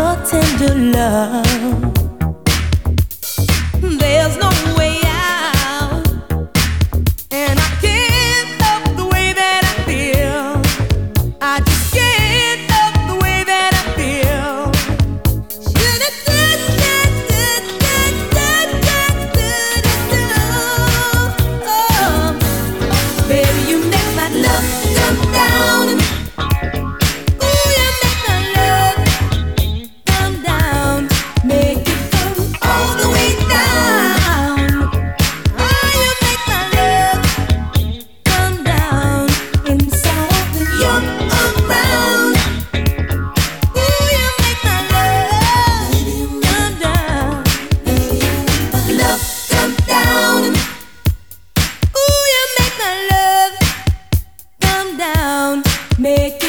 your tender love. There's no way. down. Make